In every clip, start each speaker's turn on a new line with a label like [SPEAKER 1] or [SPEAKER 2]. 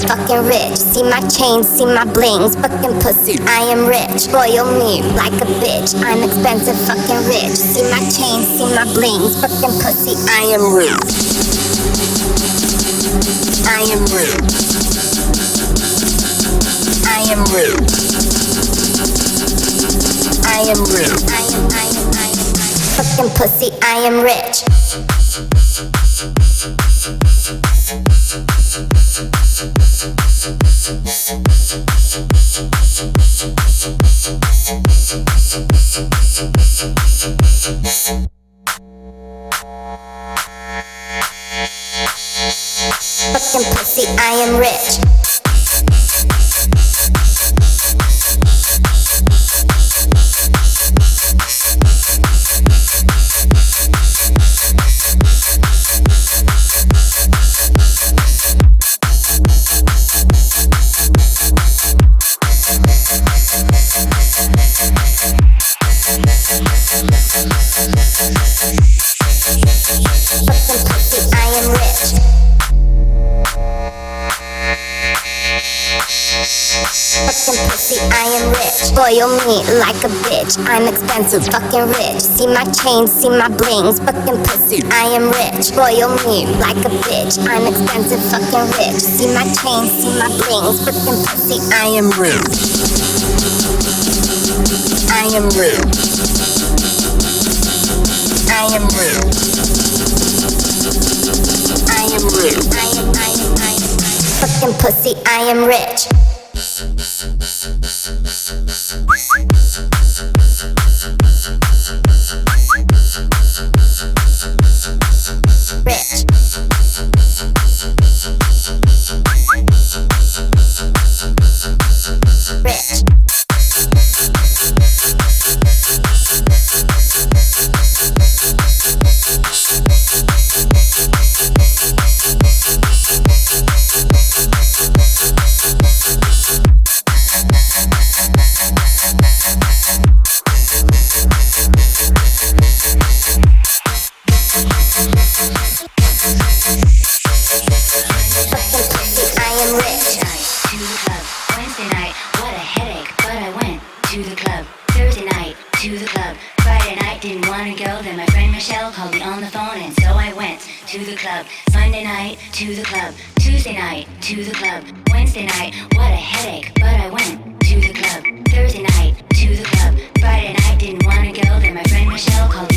[SPEAKER 1] fucking rich. See my chains, see my blings. Fucking pussy, I am rich. Spoil me like a bitch. I'm expensive, fucking rich. See my chains, see my blings. Fucking pussy, I am rich. I am rich. I am rich. I am rich. I am, I am, I am, I am. Fucking pussy, I am rich. Spoil me like a bitch. I'm expensive, fucking rich. See my chains, see my blings. Fucking pussy, I am rich. Spoil me like a bitch. I'm expensive, fucking rich. See my chains, see my blings. Fucking pussy, I am rich. I am rich. I am rich. I am rich. I am, I am, I am. Fucking pussy, I am. Rich.
[SPEAKER 2] Club. Thursday night, to the club. Friday night, didn't wanna go. Then my friend Michelle called me on the phone, and so I went to the club. Monday night, to the club. Tuesday night, to the club. Wednesday night, what a headache, but I went to the club. Thursday night, to the club. Friday night, didn't wanna go. Then my friend Michelle called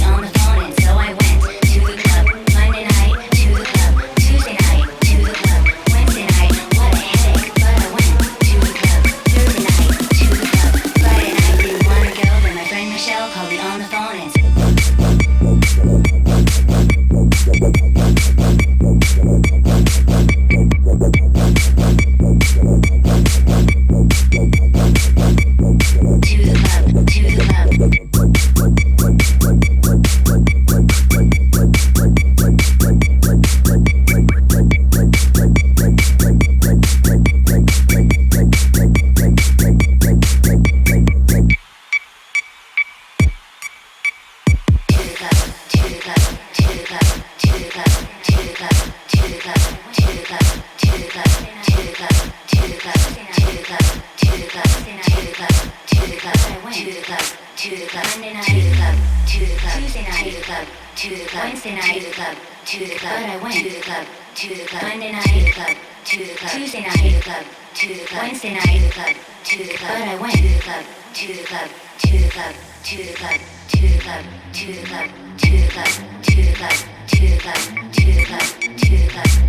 [SPEAKER 2] club, to the club, to the club, to the club, to the club,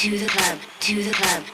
[SPEAKER 2] To the club, to the club.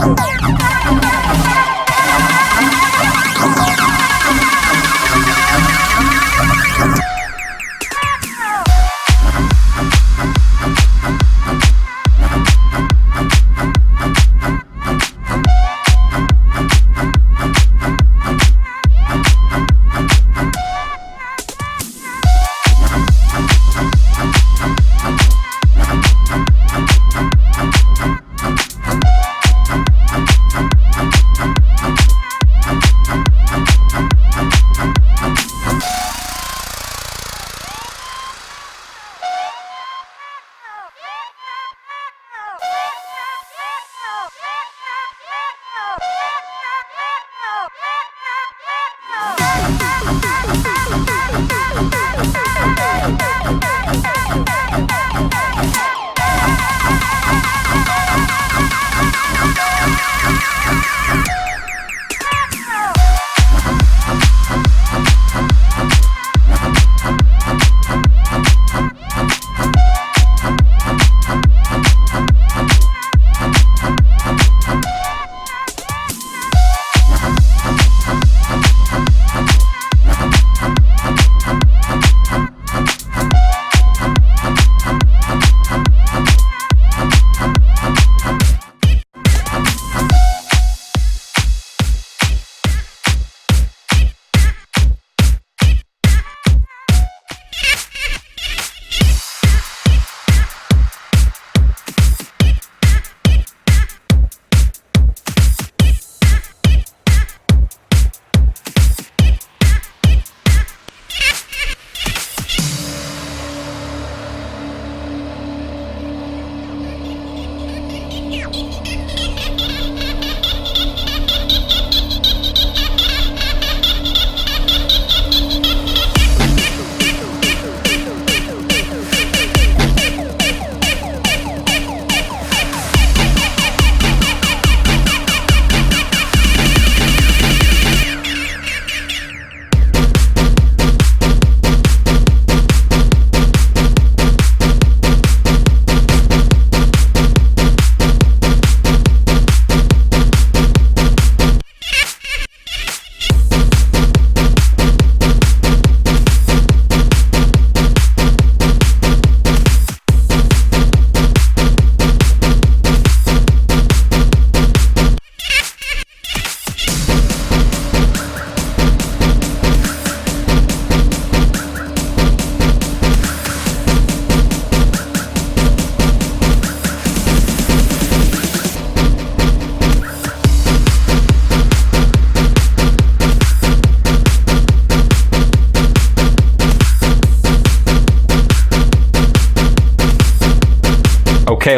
[SPEAKER 3] Oh, my
[SPEAKER 2] God.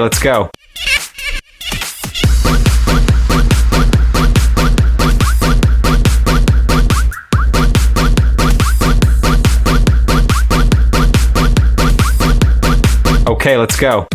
[SPEAKER 2] Let's go. Okay, let's go.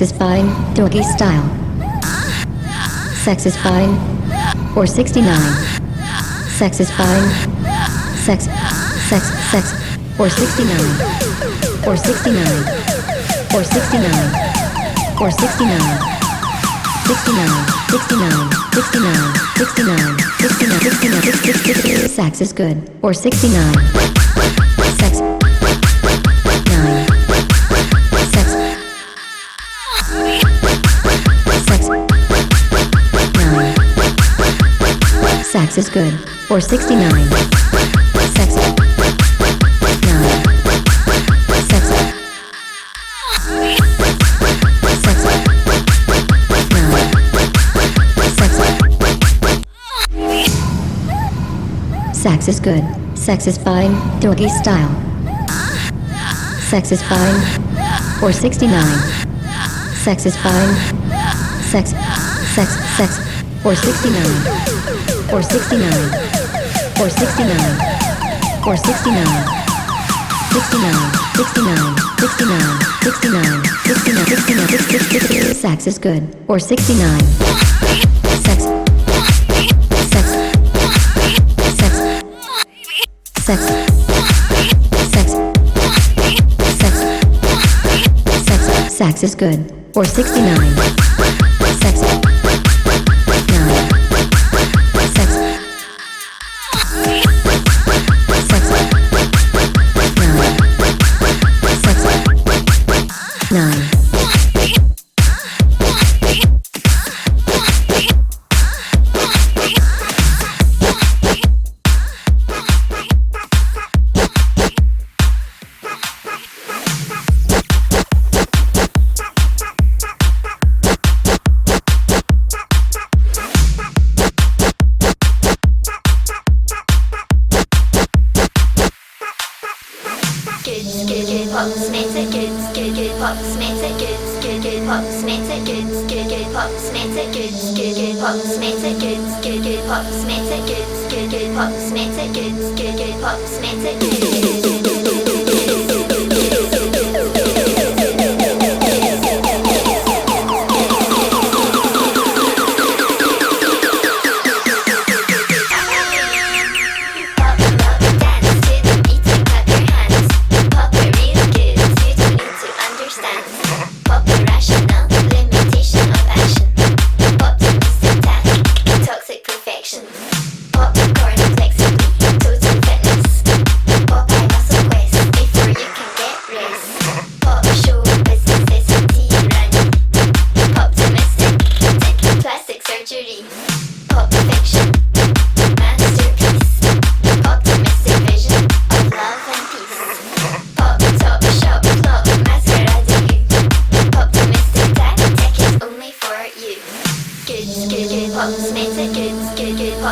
[SPEAKER 4] Sex is fine. Doggy style. Sex is fine. Or 69. Sex is fine. Sex, sex, sex. Or 69. Or 69. Or 69. Or 69. 69, 69, 69, 69, 69, 69, 69, Sex is good. Or 69. Sex. 9. Sex is good. Or 69. Sex. 9. Sex. Sex. 9. Sex. Sex is good. Sex is fine. Doggy style. Sex is fine. Or 69. Sex is fine. Sex. Sex. Sex. Or 69. Or 69. Or 69. Or 69. 69, 69, 69, 69, 69, 69, 69, Sex is good. Or 69. Sex. Sex. Sex. Sex. Sex. Sex. Sex. Sex is good. Or 69.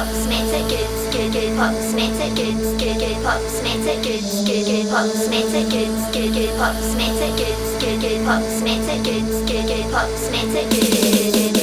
[SPEAKER 5] pop, smack, take it, get get pop, smack, take it, get get pop, smack, take it, get get pop, smack, take it, get get pop, smack, take it, get get pop, smack, take it, get get pop, smack, take it.